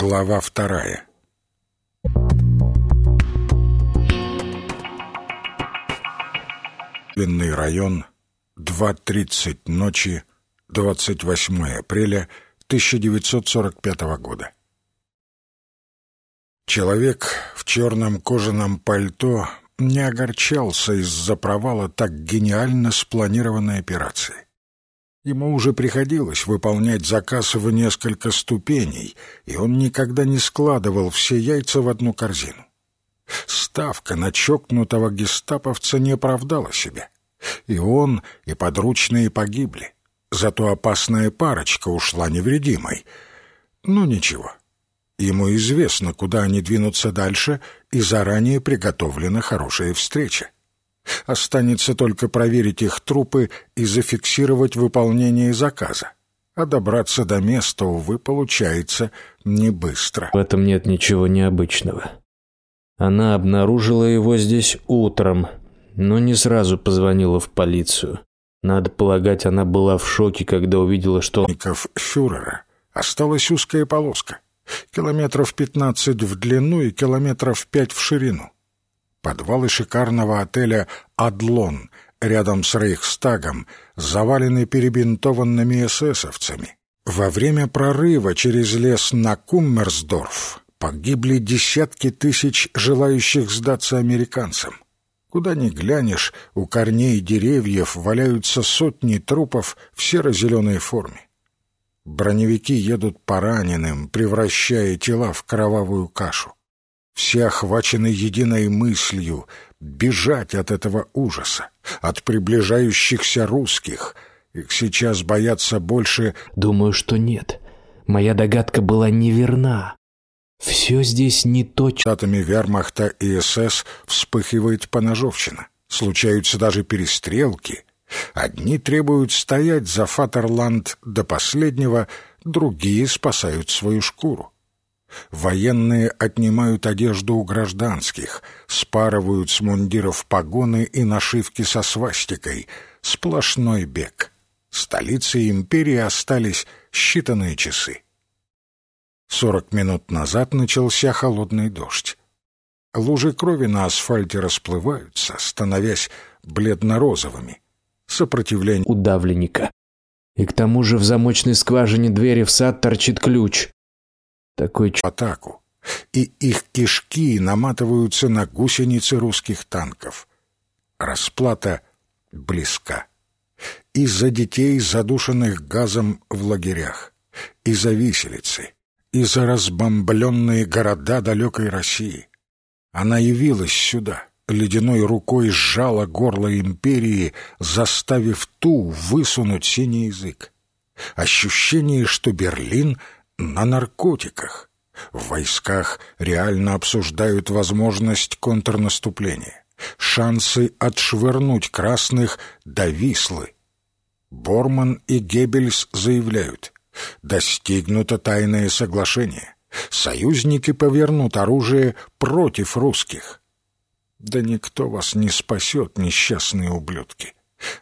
Глава вторая Винный район, 2.30 ночи, 28 апреля 1945 года. Человек в черном кожаном пальто не огорчался из-за провала так гениально спланированной операции. Ему уже приходилось выполнять заказ в несколько ступеней, и он никогда не складывал все яйца в одну корзину. Ставка на чокнутого гестаповца не оправдала себя. И он, и подручные погибли. Зато опасная парочка ушла невредимой. Ну, ничего. Ему известно, куда они двинутся дальше, и заранее приготовлена хорошая встреча. Останется только проверить их трупы и зафиксировать выполнение заказа. А добраться до места, увы, получается не быстро. В этом нет ничего необычного. Она обнаружила его здесь утром, но не сразу позвонила в полицию. Надо полагать, она была в шоке, когда увидела, что... фюрера осталась узкая полоска. Километров пятнадцать в длину и километров пять в ширину. Подвалы шикарного отеля «Адлон» рядом с Рейхстагом завалены перебинтованными эсэсовцами. Во время прорыва через лес на Куммерсдорф погибли десятки тысяч желающих сдаться американцам. Куда ни глянешь, у корней деревьев валяются сотни трупов в серо-зеленой форме. Броневики едут по раненым, превращая тела в кровавую кашу. Все охвачены единой мыслью — бежать от этого ужаса, от приближающихся русских. Их сейчас боятся больше... Думаю, что нет. Моя догадка была неверна. Все здесь не то... Штатами вермахта и СС вспыхивает поножовщина. Случаются даже перестрелки. Одни требуют стоять за Фатерланд до последнего, другие спасают свою шкуру. Военные отнимают одежду у гражданских, спарывают с мундиров погоны и нашивки со свастикой. Сплошной бег. Столицей империи остались считанные часы. Сорок минут назад начался холодный дождь. Лужи крови на асфальте расплываются, становясь бледно-розовыми. Сопротивление удавленника. И к тому же в замочной скважине двери в сад торчит ключ такой атаку, и их кишки наматываются на гусеницы русских танков. Расплата близка. Из-за детей, задушенных газом в лагерях, из-за виселицы, из-за разбомбленные города далекой России. Она явилась сюда, ледяной рукой сжала горло империи, заставив ту высунуть синий язык. Ощущение, что Берлин на наркотиках. В войсках реально обсуждают возможность контрнаступления, шансы отшвырнуть красных до Вислы. Борман и Геббельс заявляют, достигнуто тайное соглашение, союзники повернут оружие против русских. Да никто вас не спасет, несчастные ублюдки.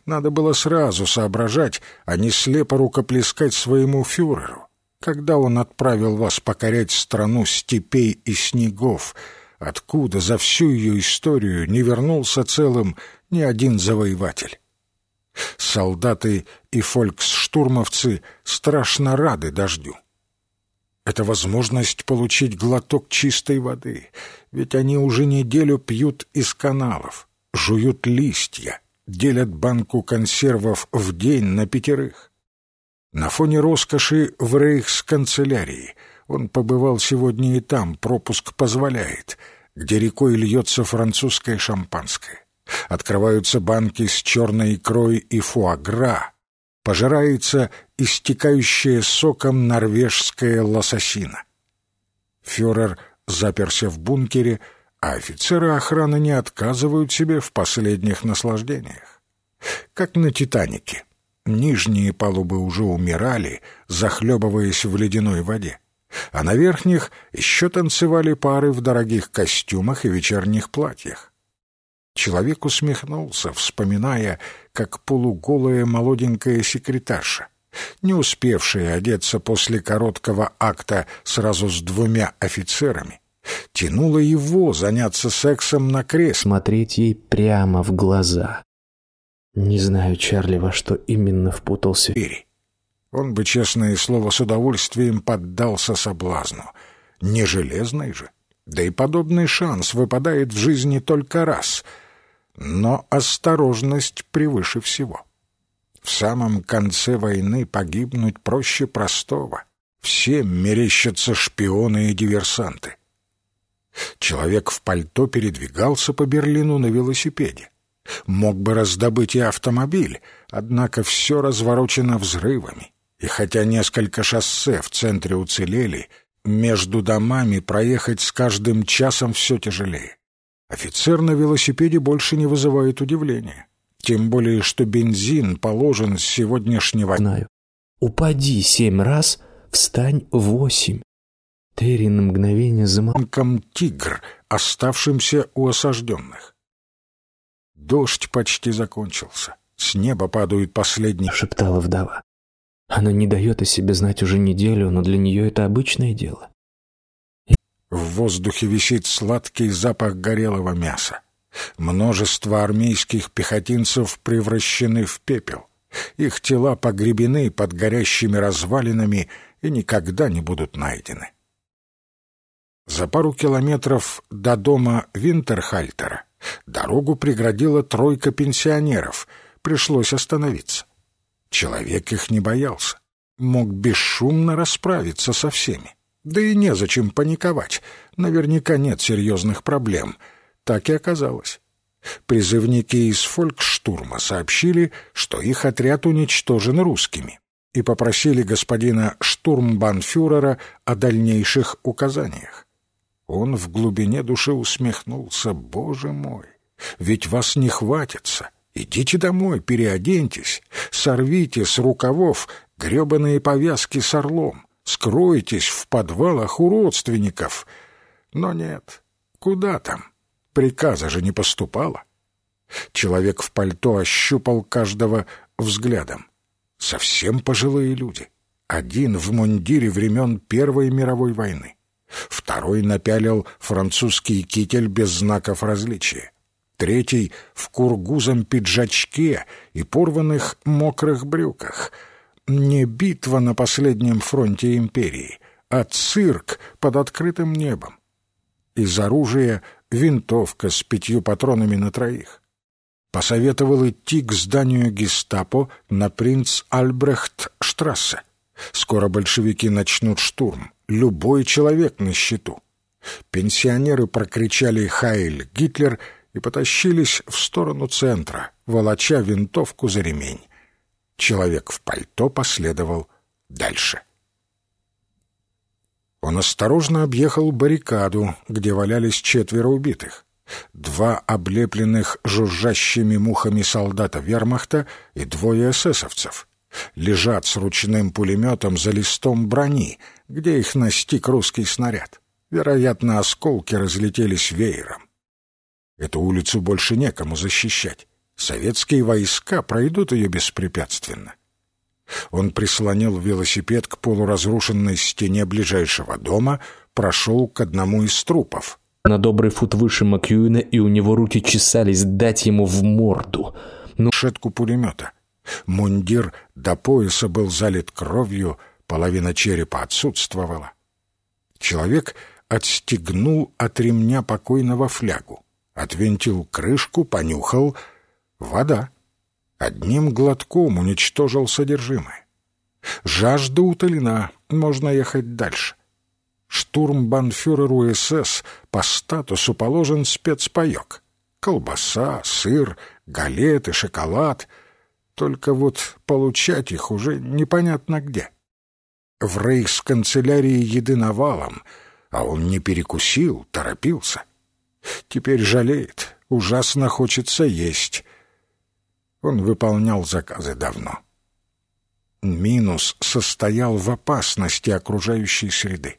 Надо было сразу соображать, а не слепо рукоплескать своему фюреру когда он отправил вас покорять страну степей и снегов, откуда за всю ее историю не вернулся целым ни один завоеватель. Солдаты и фольксштурмовцы страшно рады дождю. Это возможность получить глоток чистой воды, ведь они уже неделю пьют из каналов, жуют листья, делят банку консервов в день на пятерых. На фоне роскоши в рейхсканцелярии он побывал сегодня и там, пропуск позволяет, где рекой льется французское шампанское. Открываются банки с черной икрой и фуагра, пожирается истекающая соком норвежская лососина. Фюрер заперся в бункере, а офицеры охраны не отказывают себе в последних наслаждениях. Как на «Титанике». Нижние палубы уже умирали, захлебываясь в ледяной воде, а на верхних еще танцевали пары в дорогих костюмах и вечерних платьях. Человек усмехнулся, вспоминая, как полуголая молоденькая секретарша не успевшая одеться после короткого акта сразу с двумя офицерами, тянула его заняться сексом на кресле. Смотреть ей прямо в глаза. Не знаю, Чарли, во что именно впутался. Ири. Он бы, честное слово, с удовольствием поддался соблазну. Не железный же. Да и подобный шанс выпадает в жизни только раз. Но осторожность превыше всего. В самом конце войны погибнуть проще простого. Всем мерещатся шпионы и диверсанты. Человек в пальто передвигался по Берлину на велосипеде. Мог бы раздобыть и автомобиль, однако все разворочено взрывами. И хотя несколько шоссе в центре уцелели, между домами проехать с каждым часом все тяжелее. Офицер на велосипеде больше не вызывает удивления. Тем более, что бензин положен с сегодняшнего... Знаю. Упади семь раз, встань восемь. Терри на мгновение замолком тигр, оставшимся у осажденных. Дождь почти закончился. С неба падают последние... Шептала вдова. Она не дает о себе знать уже неделю, но для нее это обычное дело. В воздухе висит сладкий запах горелого мяса. Множество армейских пехотинцев превращены в пепел. Их тела погребены под горящими развалинами и никогда не будут найдены. За пару километров до дома Винтерхальтера дорогу преградила тройка пенсионеров. Пришлось остановиться. Человек их не боялся. Мог бесшумно расправиться со всеми. Да и незачем паниковать. Наверняка нет серьезных проблем. Так и оказалось. Призывники из фолькштурма сообщили, что их отряд уничтожен русскими, и попросили господина штурмбанфюрера о дальнейших указаниях. Он в глубине души усмехнулся. «Боже мой, ведь вас не хватится!» Идите домой, переоденьтесь, сорвите с рукавов гребаные повязки с орлом, скройтесь в подвалах у родственников. Но нет, куда там? Приказа же не поступало. Человек в пальто ощупал каждого взглядом. Совсем пожилые люди. Один в мундире времен Первой мировой войны. Второй напялил французский китель без знаков различия третий в кургузом пиджачке и порванных мокрых брюках. Не битва на последнем фронте империи, а цирк под открытым небом. Из оружия винтовка с пятью патронами на троих. Посоветовал идти к зданию гестапо на принц Альбрехт Штрассе. Скоро большевики начнут штурм. Любой человек на счету. Пенсионеры прокричали «Хайль Гитлер!» и потащились в сторону центра, волоча винтовку за ремень. Человек в пальто последовал дальше. Он осторожно объехал баррикаду, где валялись четверо убитых. Два облепленных жужжащими мухами солдата вермахта и двое эсэсовцев. Лежат с ручным пулеметом за листом брони, где их настиг русский снаряд. Вероятно, осколки разлетелись веером. Эту улицу больше некому защищать. Советские войска пройдут ее беспрепятственно. Он прислонил велосипед к полуразрушенной стене ближайшего дома, прошел к одному из трупов. На добрый фут выше Макьюина, и у него руки чесались дать ему в морду. Ну, Шетку пулемета. Мундир до пояса был залит кровью, половина черепа отсутствовала. Человек отстегнул от ремня покойного флягу. Отвинтил крышку, понюхал. Вода. Одним глотком уничтожил содержимое. Жажда утолена, можно ехать дальше. Штурмбанфюреру СС по статусу положен спецпаек. Колбаса, сыр, галеты, шоколад. Только вот получать их уже непонятно где. В рейхсканцелярии еды навалом, а он не перекусил, торопился. Теперь жалеет, ужасно хочется есть. Он выполнял заказы давно. Минус состоял в опасности окружающей среды.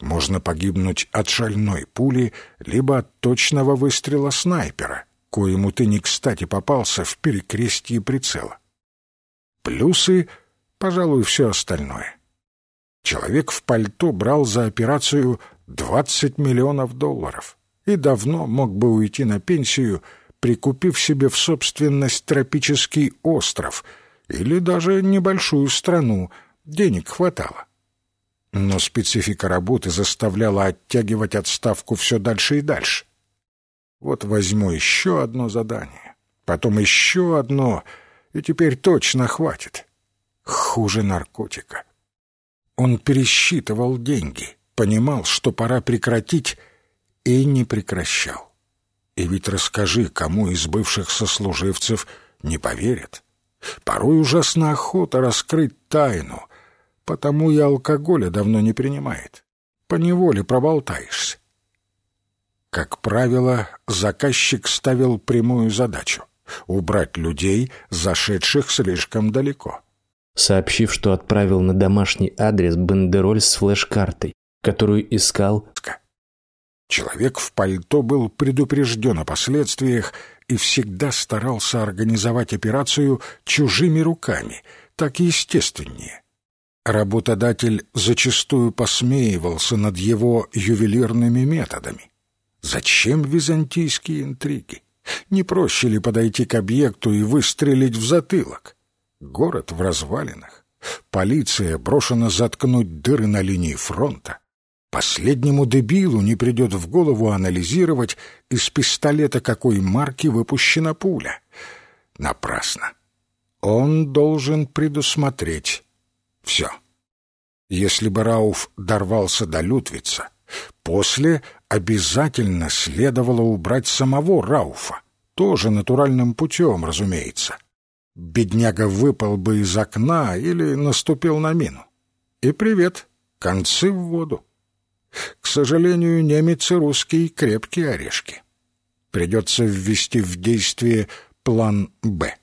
Можно погибнуть от шальной пули, либо от точного выстрела снайпера, коему ты не кстати попался в перекрестье прицела. Плюсы пожалуй, все остальное. Человек в пальто брал за операцию 20 миллионов долларов и давно мог бы уйти на пенсию, прикупив себе в собственность тропический остров или даже небольшую страну, денег хватало. Но специфика работы заставляла оттягивать отставку все дальше и дальше. Вот возьму еще одно задание, потом еще одно, и теперь точно хватит. Хуже наркотика. Он пересчитывал деньги, понимал, что пора прекратить, и не прекращал. И ведь расскажи, кому из бывших сослуживцев не поверят. Порой ужасна охота раскрыть тайну, потому и алкоголя давно не принимает. Поневоле проболтаешься. Как правило, заказчик ставил прямую задачу — убрать людей, зашедших слишком далеко. Сообщив, что отправил на домашний адрес бандероль с флеш-картой, которую искал... Человек в пальто был предупрежден о последствиях и всегда старался организовать операцию чужими руками, так естественнее. Работодатель зачастую посмеивался над его ювелирными методами. Зачем византийские интриги? Не проще ли подойти к объекту и выстрелить в затылок? Город в развалинах. Полиция брошена заткнуть дыры на линии фронта. Последнему дебилу не придет в голову анализировать, из пистолета какой марки выпущена пуля. Напрасно. Он должен предусмотреть все. Если бы Рауф дорвался до Лютвица, после обязательно следовало убрать самого Рауфа, тоже натуральным путем, разумеется. Бедняга выпал бы из окна или наступил на мину. И привет, концы в воду. К сожалению, немец и русский крепкие орешки. Придется ввести в действие план «Б».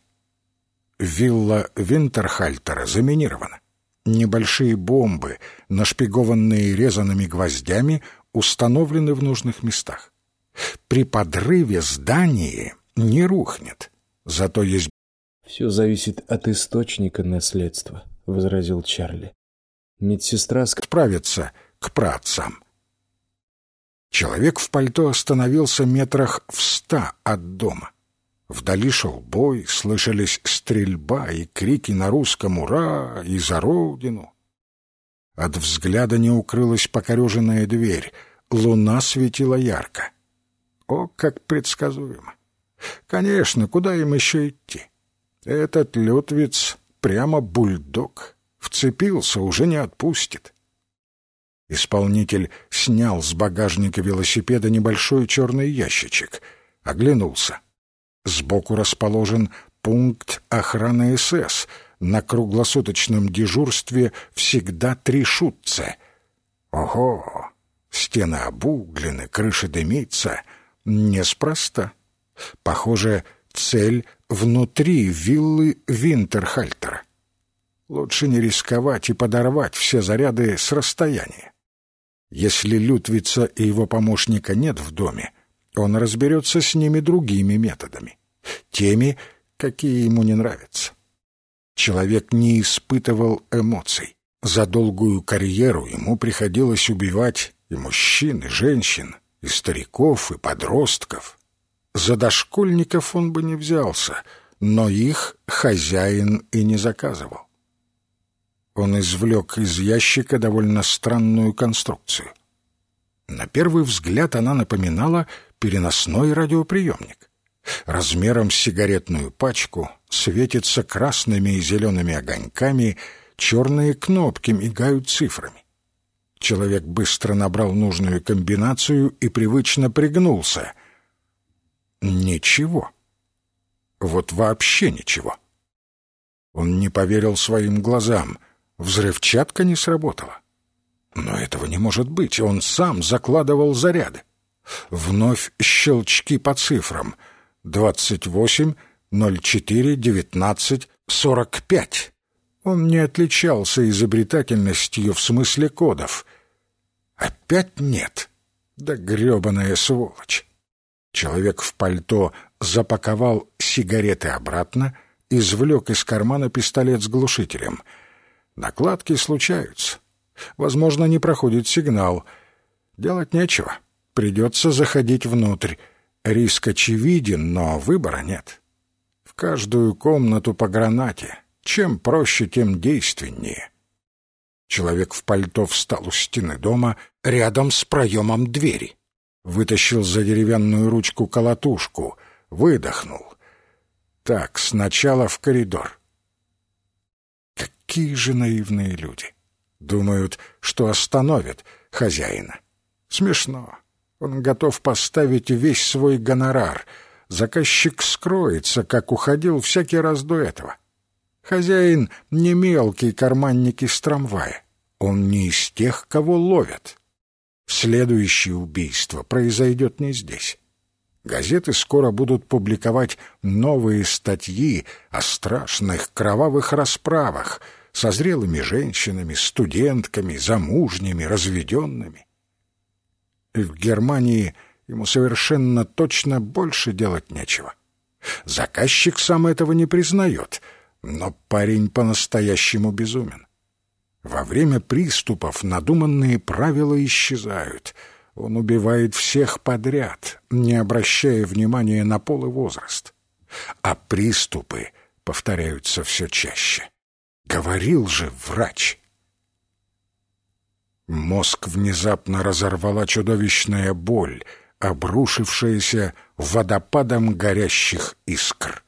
Вилла Винтерхальтера заминирована. Небольшие бомбы, нашпигованные резаными гвоздями, установлены в нужных местах. При подрыве здание не рухнет, зато есть... «Все зависит от источника наследства», — возразил Чарли. Медсестра справится к праотцам. Человек в пальто остановился метрах в ста от дома. Вдали шел бой, слышались стрельба и крики на русском «Ура!» и «За Родину!». От взгляда не укрылась покореженная дверь. Луна светила ярко. О, как предсказуемо! Конечно, куда им еще идти? Этот лютвиц прямо бульдог. Вцепился, уже не отпустит. Исполнитель снял с багажника велосипеда небольшой черный ящичек. Оглянулся. Сбоку расположен пункт охраны СС. На круглосуточном дежурстве всегда три шутца. Ого! Стены обуглены, крыша дымится. Неспроста. Похоже, цель внутри виллы Винтерхальтера. Лучше не рисковать и подорвать все заряды с расстояния. Если Лютвица и его помощника нет в доме, он разберется с ними другими методами, теми, какие ему не нравятся. Человек не испытывал эмоций. За долгую карьеру ему приходилось убивать и мужчин, и женщин, и стариков, и подростков. За дошкольников он бы не взялся, но их хозяин и не заказывал. Он извлек из ящика довольно странную конструкцию. На первый взгляд она напоминала переносной радиоприемник. Размером с сигаретную пачку светится красными и зелеными огоньками, черные кнопки мигают цифрами. Человек быстро набрал нужную комбинацию и привычно пригнулся. Ничего. Вот вообще ничего. Он не поверил своим глазам. Взрывчатка не сработала. Но этого не может быть, он сам закладывал заряды. Вновь щелчки по цифрам. Двадцать восемь, ноль четыре, девятнадцать, сорок пять. Он не отличался изобретательностью в смысле кодов. Опять нет. Да грёбаная сволочь. Человек в пальто запаковал сигареты обратно, извлек из кармана пистолет с глушителем — Накладки случаются. Возможно, не проходит сигнал. Делать нечего. Придется заходить внутрь. Риск очевиден, но выбора нет. В каждую комнату по гранате. Чем проще, тем действеннее. Человек в пальто встал у стены дома рядом с проемом двери. Вытащил за деревянную ручку колотушку, выдохнул. Так, сначала в коридор. Какие же наивные люди. Думают, что остановят хозяина. Смешно. Он готов поставить весь свой гонорар. Заказчик скроется, как уходил всякий раз до этого. Хозяин не мелкий карманник из трамвая. Он не из тех, кого ловят. Следующее убийство произойдет не здесь. Газеты скоро будут публиковать новые статьи о страшных кровавых расправах со зрелыми женщинами, студентками, замужними, разведенными. И в Германии ему совершенно точно больше делать нечего. Заказчик сам этого не признает, но парень по-настоящему безумен. Во время приступов надуманные правила исчезают — он убивает всех подряд, не обращая внимания на пол и возраст. А приступы повторяются все чаще. Говорил же врач. Мозг внезапно разорвала чудовищная боль, обрушившаяся водопадом горящих искр.